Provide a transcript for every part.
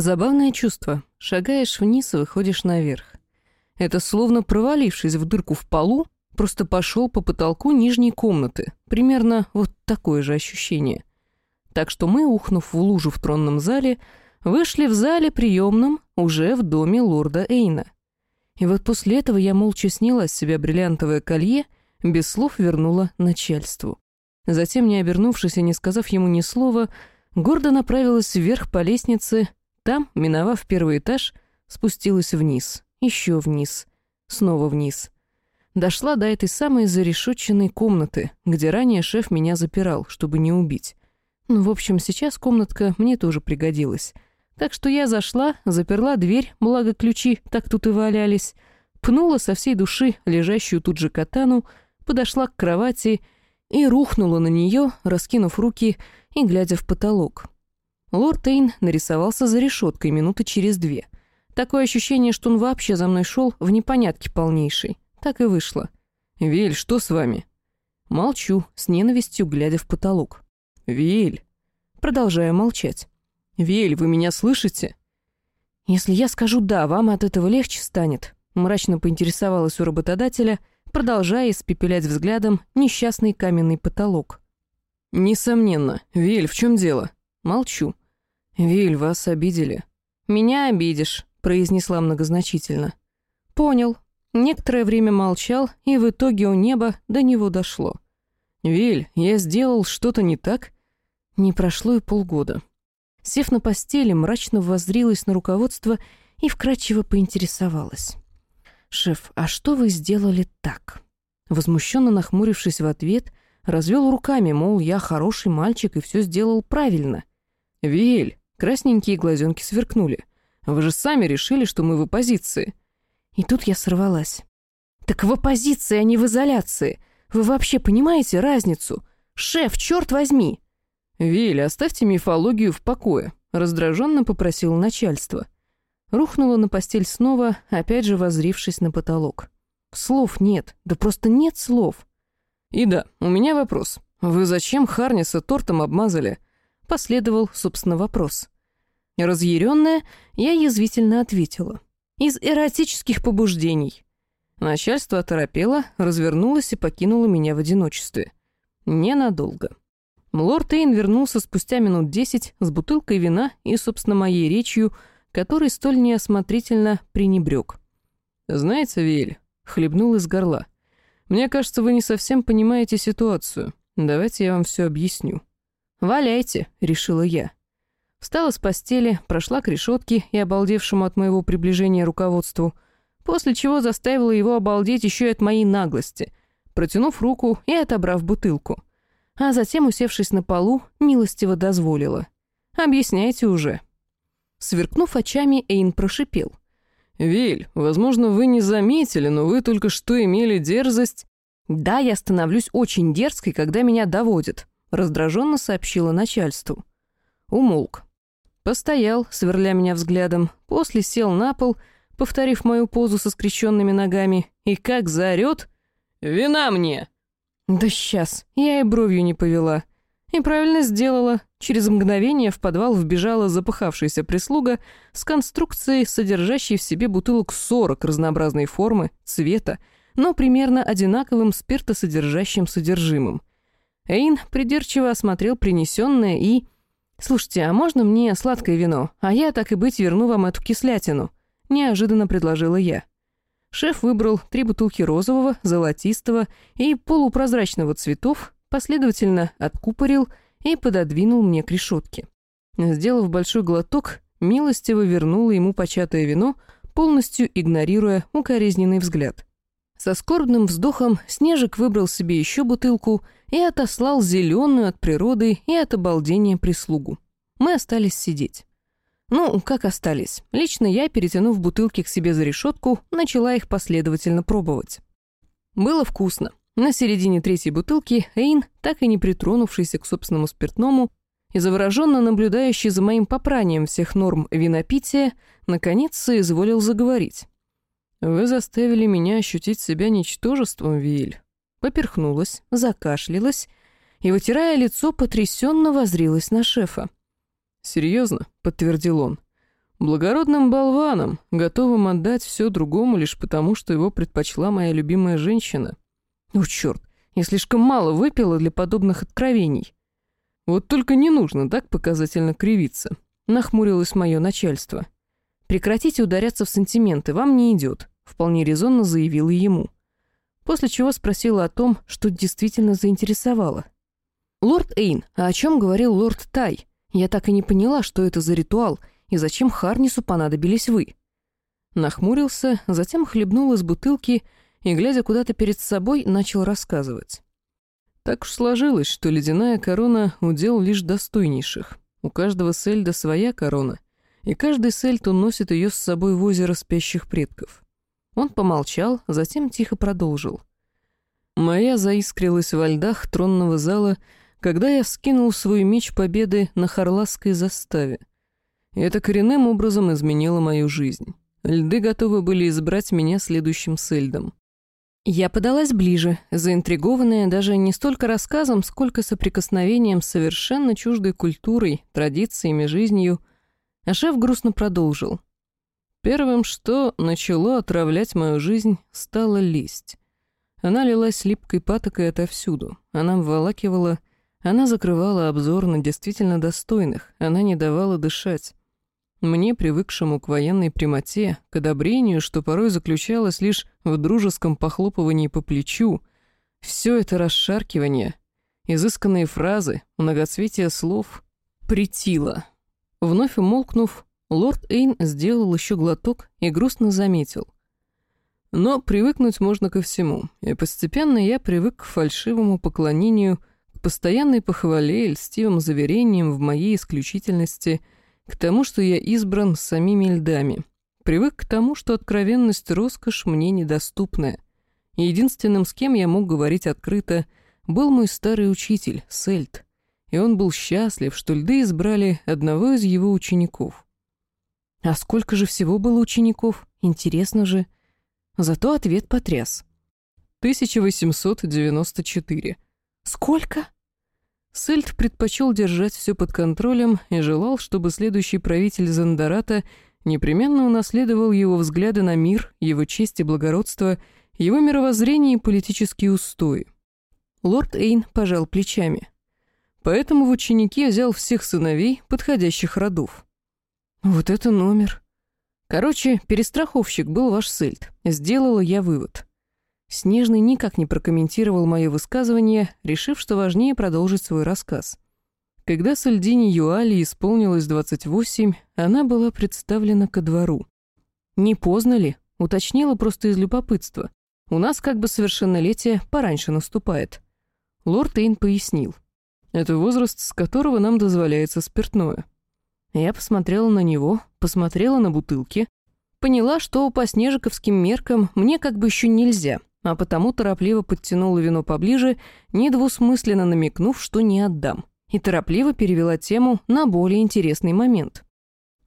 Забавное чувство. Шагаешь вниз и выходишь наверх. Это словно провалившись в дырку в полу, просто пошел по потолку нижней комнаты. Примерно вот такое же ощущение. Так что мы, ухнув в лужу в тронном зале, вышли в зале приемном уже в доме лорда Эйна. И вот после этого я молча сняла с себя бриллиантовое колье, без слов вернула начальству. Затем, не обернувшись и не сказав ему ни слова, гордо направилась вверх по лестнице, там, миновав первый этаж, спустилась вниз, еще вниз, снова вниз. Дошла до этой самой зарешетченной комнаты, где ранее шеф меня запирал, чтобы не убить. Ну, в общем, сейчас комнатка мне тоже пригодилась. Так что я зашла, заперла дверь, благо ключи так тут и валялись, пнула со всей души лежащую тут же катану, подошла к кровати и рухнула на нее, раскинув руки и глядя в потолок. Лорд Эйн нарисовался за решеткой минуты через две. Такое ощущение, что он вообще за мной шел в непонятке полнейшей. Так и вышло. «Виль, что с вами?» Молчу, с ненавистью глядя в потолок. «Виль!» Продолжаю молчать. «Виль, вы меня слышите?» «Если я скажу «да», вам от этого легче станет», мрачно поинтересовалась у работодателя, продолжая испепелять взглядом несчастный каменный потолок. «Несомненно. Виль, в чем дело?» Молчу. «Виль, вас обидели». «Меня обидишь», — произнесла многозначительно. «Понял». Некоторое время молчал, и в итоге у неба до него дошло. «Виль, я сделал что-то не так?» Не прошло и полгода. Сев на постели, мрачно воззрилась на руководство и вкратчиво поинтересовалась. «Шеф, а что вы сделали так?» Возмущенно нахмурившись в ответ, развел руками, мол, я хороший мальчик и все сделал правильно. «Виль!» — красненькие глазенки сверкнули. «Вы же сами решили, что мы в оппозиции». И тут я сорвалась. «Так в оппозиции, а не в изоляции. Вы вообще понимаете разницу? Шеф, черт возьми!» «Виль, оставьте мифологию в покое», — раздраженно попросил начальство. Рухнула на постель снова, опять же возрившись на потолок. Слов нет, да просто нет слов. «И да, у меня вопрос. Вы зачем Харниса тортом обмазали?» Последовал, собственно, вопрос. Разъяренная, я язвительно ответила. «Из эротических побуждений». Начальство оторопело, развернулось и покинуло меня в одиночестве. Ненадолго. Лорд Эйн вернулся спустя минут десять с бутылкой вина и, собственно, моей речью, который столь неосмотрительно пренебрег. «Знаете, Виэль», — хлебнул из горла, — «мне кажется, вы не совсем понимаете ситуацию. Давайте я вам все объясню». «Валяйте», — решила я. Встала с постели, прошла к решетке и обалдевшему от моего приближения руководству, после чего заставила его обалдеть еще и от моей наглости, протянув руку и отобрав бутылку а затем, усевшись на полу, милостиво дозволила. «Объясняйте уже». Сверкнув очами, Эйн прошипел. «Виль, возможно, вы не заметили, но вы только что имели дерзость...» «Да, я становлюсь очень дерзкой, когда меня доводят», — раздраженно сообщила начальству. Умолк. Постоял, сверля меня взглядом, после сел на пол, повторив мою позу со скрещенными ногами, и как заорет «Вина мне!» Да сейчас, я и бровью не повела. И правильно сделала. Через мгновение в подвал вбежала запыхавшаяся прислуга с конструкцией, содержащей в себе бутылок 40 разнообразной формы, цвета, но примерно одинаковым спиртосодержащим содержимым. Эйн придирчиво осмотрел принесенное и... «Слушайте, а можно мне сладкое вино? А я, так и быть, верну вам эту кислятину», — неожиданно предложила я. Шеф выбрал три бутылки розового, золотистого и полупрозрачного цветов, последовательно откупорил и пододвинул мне к решетке. Сделав большой глоток, милостиво вернула ему початое вино, полностью игнорируя укоризненный взгляд. Со скорбным вздохом Снежик выбрал себе еще бутылку и отослал зеленую от природы и от обалдения прислугу. Мы остались сидеть. Ну, как остались. Лично я, перетянув бутылки к себе за решетку, начала их последовательно пробовать. Было вкусно. На середине третьей бутылки Эйн, так и не притронувшийся к собственному спиртному и завороженно наблюдающий за моим попранием всех норм винопития, наконец соизволил заговорить. «Вы заставили меня ощутить себя ничтожеством, Виль». Поперхнулась, закашлялась и, вытирая лицо, потрясенно возрилась на шефа. «Серьезно?» — подтвердил он. Благородным болваном, готовым отдать все другому лишь потому, что его предпочла моя любимая женщина. Ну, черт, я слишком мало выпила для подобных откровений. Вот только не нужно так показательно кривиться. Нахмурилось мое начальство. Прекратите ударяться в сантименты, вам не идет, вполне резонно заявила ему. После чего спросила о том, что действительно заинтересовало. «Лорд Эйн, а о чем говорил лорд Тай? Я так и не поняла, что это за ритуал — и зачем Харнису понадобились вы?» Нахмурился, затем хлебнул из бутылки и, глядя куда-то перед собой, начал рассказывать. Так уж сложилось, что ледяная корона — удел лишь достойнейших. У каждого сельда своя корона, и каждый сельд уносит ее с собой в озеро спящих предков. Он помолчал, затем тихо продолжил. Моя заискрилась во льдах тронного зала, когда я вскинул свой меч победы на Харласской заставе. Это коренным образом изменило мою жизнь. Льды готовы были избрать меня следующим сельдом. Я подалась ближе, заинтригованная даже не столько рассказом, сколько соприкосновением с совершенно чуждой культурой, традициями, жизнью. А шеф грустно продолжил. Первым, что начало отравлять мою жизнь, стала лесть. Она лилась липкой патокой отовсюду. Она вволакивала, она закрывала обзор на действительно достойных, она не давала дышать. Мне, привыкшему к военной прямоте, к одобрению, что порой заключалось лишь в дружеском похлопывании по плечу, все это расшаркивание, изысканные фразы, многоцветие слов притило. Вновь умолкнув, лорд Эйн сделал еще глоток и грустно заметил. Но привыкнуть можно ко всему, и постепенно я привык к фальшивому поклонению, к постоянной похвале и льстивым заверениям в моей исключительности – к тому, что я избран самими льдами. Привык к тому, что откровенность — роскошь мне недоступная. единственным, с кем я мог говорить открыто, был мой старый учитель, Сельт. И он был счастлив, что льды избрали одного из его учеников. А сколько же всего было учеников? Интересно же. Зато ответ потряс. 1894. Сколько? Сельд предпочел держать все под контролем и желал, чтобы следующий правитель Зандарата непременно унаследовал его взгляды на мир, его честь и благородство, его мировоззрение и политические устои. Лорд Эйн пожал плечами. Поэтому в ученики взял всех сыновей подходящих родов. Вот это номер. Короче, перестраховщик был ваш Сельд. Сделала я вывод. Снежный никак не прокомментировал мое высказывание, решив, что важнее продолжить свой рассказ. Когда Сальдине Юали исполнилось 28, она была представлена ко двору. «Не поздно ли?» — уточнила просто из любопытства. «У нас как бы совершеннолетие пораньше наступает». Лорд Эйн пояснил. «Это возраст, с которого нам дозволяется спиртное». Я посмотрела на него, посмотрела на бутылки, поняла, что по снежиковским меркам мне как бы еще нельзя — а потому торопливо подтянула вино поближе, недвусмысленно намекнув, что не отдам, и торопливо перевела тему на более интересный момент.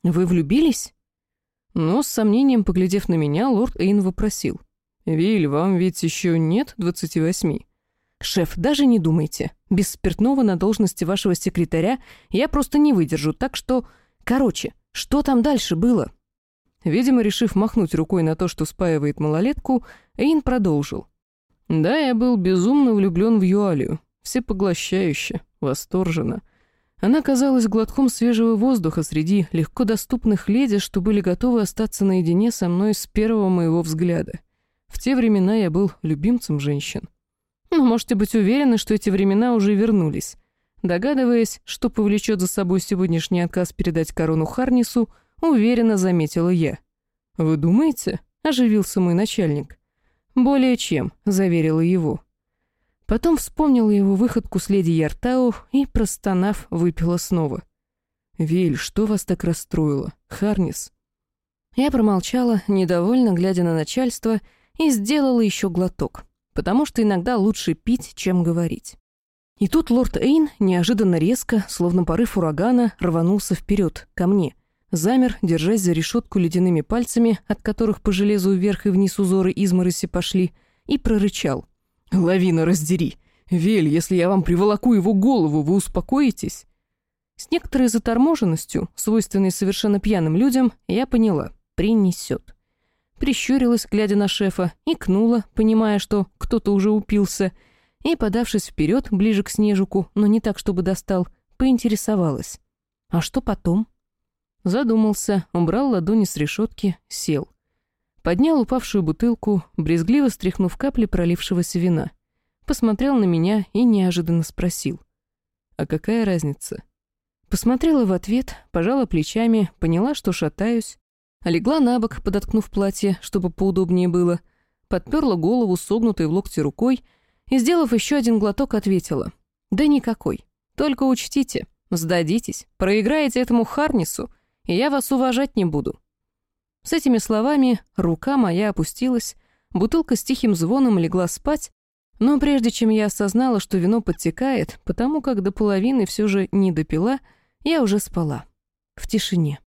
«Вы влюбились?» Но с сомнением, поглядев на меня, лорд Эйн вопросил. «Виль, вам ведь еще нет двадцати восьми?» «Шеф, даже не думайте. Без спиртного на должности вашего секретаря я просто не выдержу, так что... Короче, что там дальше было?» Видимо, решив махнуть рукой на то, что спаивает малолетку, Эйн продолжил. «Да, я был безумно влюблен в Юалию, всепоглощающе, восторженно. Она казалась глотком свежего воздуха среди легко доступных леди, что были готовы остаться наедине со мной с первого моего взгляда. В те времена я был любимцем женщин. Но можете быть уверены, что эти времена уже вернулись. Догадываясь, что повлечет за собой сегодняшний отказ передать корону Харнису, уверенно заметила я. «Вы думаете?» — оживился мой начальник. «Более чем», — заверила его. Потом вспомнила его выходку с леди Яртау и, простонав, выпила снова. «Виль, что вас так расстроило? Харнис?» Я промолчала, недовольно глядя на начальство, и сделала еще глоток, потому что иногда лучше пить, чем говорить. И тут лорд Эйн неожиданно резко, словно порыв урагана, рванулся вперед, ко мне — замер, держась за решетку ледяными пальцами, от которых по железу вверх и вниз узоры измороси пошли, и прорычал. «Лавина, раздери! Вель, если я вам приволоку его голову, вы успокоитесь?» С некоторой заторможенностью, свойственной совершенно пьяным людям, я поняла — принесет. Прищурилась, глядя на шефа, и кнула, понимая, что кто-то уже упился, и, подавшись вперед, ближе к Снежику, но не так, чтобы достал, поинтересовалась. «А что потом?» Задумался, убрал ладони с решетки, сел. Поднял упавшую бутылку, брезгливо стряхнув капли пролившегося вина. Посмотрел на меня и неожиданно спросил. «А какая разница?» Посмотрела в ответ, пожала плечами, поняла, что шатаюсь. Легла на бок, подоткнув платье, чтобы поудобнее было. Подперла голову, согнутой в локте рукой, и, сделав еще один глоток, ответила. «Да никакой. Только учтите, сдадитесь, проиграете этому Харнису, и я вас уважать не буду. С этими словами рука моя опустилась, бутылка с тихим звоном легла спать, но прежде чем я осознала, что вино подтекает, потому как до половины все же не допила, я уже спала. В тишине.